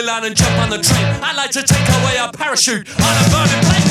wheel out and jump on the train. I'd like to take away a parachute on a burning plane.